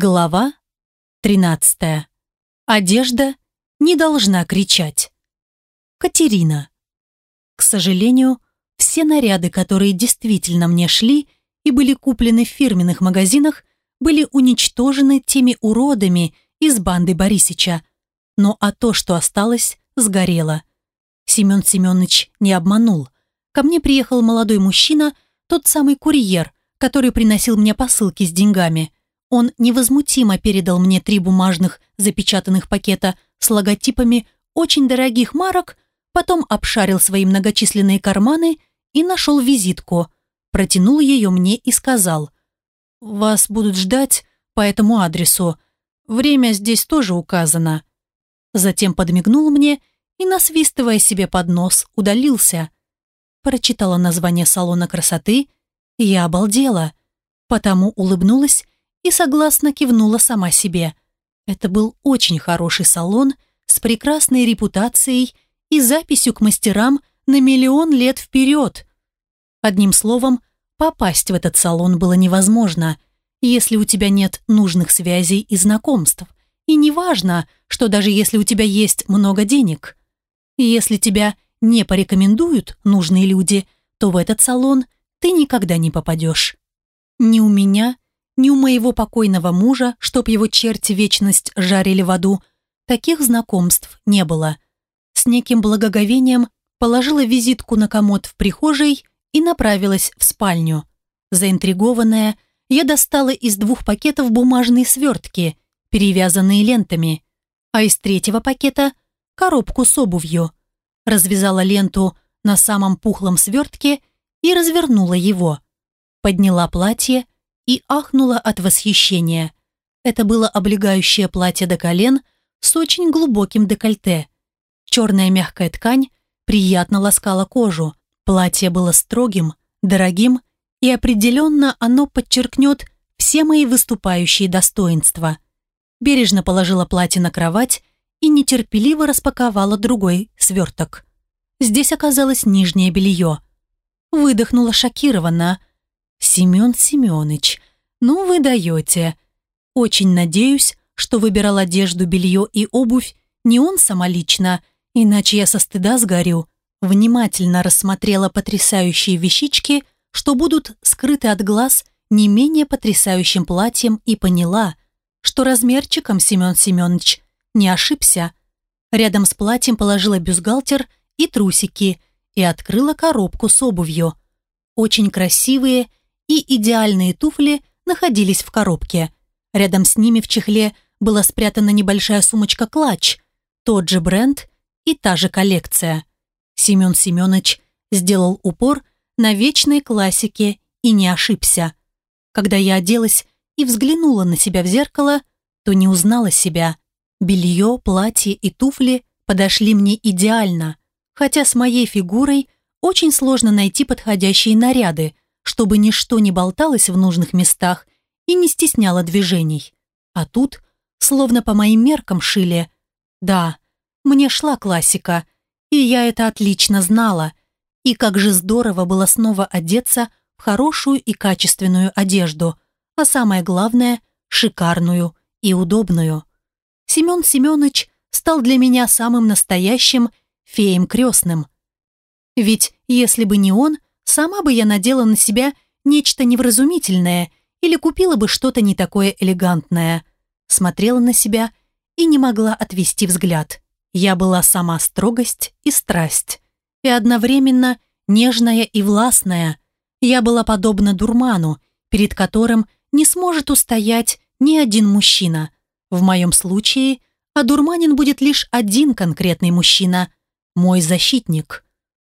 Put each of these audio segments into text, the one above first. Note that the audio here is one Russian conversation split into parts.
Глава 13. Одежда не должна кричать. Катерина. К сожалению, все наряды, которые действительно мне шли и были куплены в фирменных магазинах, были уничтожены теми уродами из банды Борисича. Но а то, что осталось, сгорело. Семен Семенович не обманул. Ко мне приехал молодой мужчина, тот самый курьер, который приносил мне посылки с деньгами – он невозмутимо передал мне три бумажных запечатанных пакета с логотипами очень дорогих марок, потом обшарил свои многочисленные карманы и нашел визитку, протянул ее мне и сказал «Вас будут ждать по этому адресу. Время здесь тоже указано». Затем подмигнул мне и, насвистывая себе под нос, удалился. Прочитала название салона красоты, и я обалдела, потому улыбнулась и согласно кивнула сама себе. Это был очень хороший салон с прекрасной репутацией и записью к мастерам на миллион лет вперед. Одним словом, попасть в этот салон было невозможно, если у тебя нет нужных связей и знакомств. И неважно, что даже если у тебя есть много денег. Если тебя не порекомендуют нужные люди, то в этот салон ты никогда не попадешь. Ни у меня, ни у моего покойного мужа, чтоб его черти вечность жарили в аду, таких знакомств не было. С неким благоговением положила визитку на комод в прихожей и направилась в спальню. Заинтригованная, я достала из двух пакетов бумажные свертки, перевязанные лентами, а из третьего пакета – коробку с обувью. Развязала ленту на самом пухлом свертке и развернула его. Подняла платье – и ахнула от восхищения. Это было облегающее платье до колен с очень глубоким декольте. Черная мягкая ткань приятно ласкала кожу. Платье было строгим, дорогим, и определенно оно подчеркнет все мои выступающие достоинства. Бережно положила платье на кровать и нетерпеливо распаковала другой сверток. Здесь оказалось нижнее белье. Выдохнула шокированно, «Семен Семенович, ну вы даете. Очень надеюсь, что выбирал одежду, белье и обувь не он самолично, иначе я со стыда сгорю». Внимательно рассмотрела потрясающие вещички, что будут скрыты от глаз не менее потрясающим платьем и поняла, что размерчиком Семен Семенович не ошибся. Рядом с платьем положила бюстгальтер и трусики и открыла коробку с обувью. Очень красивые и идеальные туфли находились в коробке. Рядом с ними в чехле была спрятана небольшая сумочка-клатч, тот же бренд и та же коллекция. Семен Семенович сделал упор на вечной классике и не ошибся. Когда я оделась и взглянула на себя в зеркало, то не узнала себя. Белье, платье и туфли подошли мне идеально, хотя с моей фигурой очень сложно найти подходящие наряды – чтобы ничто не болталось в нужных местах и не стесняло движений. А тут, словно по моим меркам шили. Да, мне шла классика, и я это отлично знала. И как же здорово было снова одеться в хорошую и качественную одежду, а самое главное – шикарную и удобную. Семен Семенович стал для меня самым настоящим феем крестным. Ведь если бы не он – Сама бы я надела на себя нечто невразумительное или купила бы что-то не такое элегантное. Смотрела на себя и не могла отвести взгляд. Я была сама строгость и страсть. И одновременно нежная и властная. Я была подобна дурману, перед которым не сможет устоять ни один мужчина. В моем случае одурманен будет лишь один конкретный мужчина – мой защитник.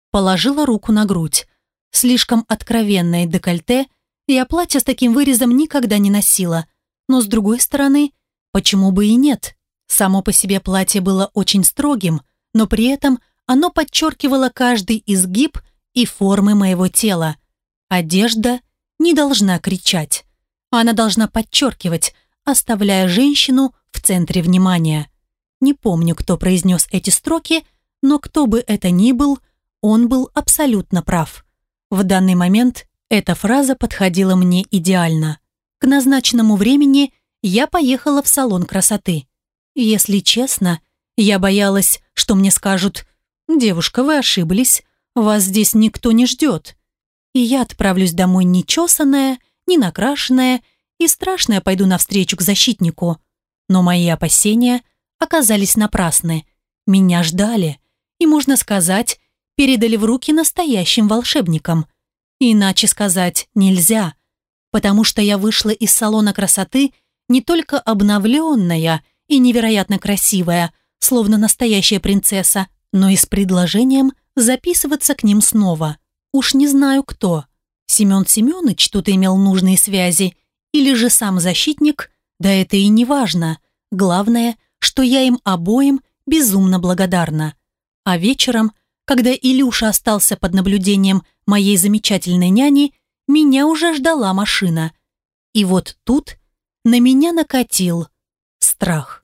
Положила руку на грудь слишком откровенное декольте, я платье с таким вырезом никогда не носила. Но с другой стороны, почему бы и нет? Само по себе платье было очень строгим, но при этом оно подчеркивало каждый изгиб и формы моего тела. Одежда не должна кричать. Она должна подчеркивать, оставляя женщину в центре внимания. Не помню, кто произнес эти строки, но кто бы это ни был, он был абсолютно прав. В данный момент эта фраза подходила мне идеально. К назначенному времени я поехала в салон красоты. Если честно, я боялась, что мне скажут «Девушка, вы ошиблись, вас здесь никто не ждет». И я отправлюсь домой нечесанная, не накрашенная и страшная пойду навстречу к защитнику. Но мои опасения оказались напрасны. Меня ждали. И, можно сказать, передали в руки настоящим волшебникам. Иначе сказать нельзя, потому что я вышла из салона красоты не только обновленная и невероятно красивая, словно настоящая принцесса, но и с предложением записываться к ним снова. Уж не знаю кто. Семен Семенович тут имел нужные связи, или же сам защитник, да это и не важно. Главное, что я им обоим безумно благодарна. А вечером, когда Илюша остался под наблюдением моей замечательной няни, меня уже ждала машина. И вот тут на меня накатил страх.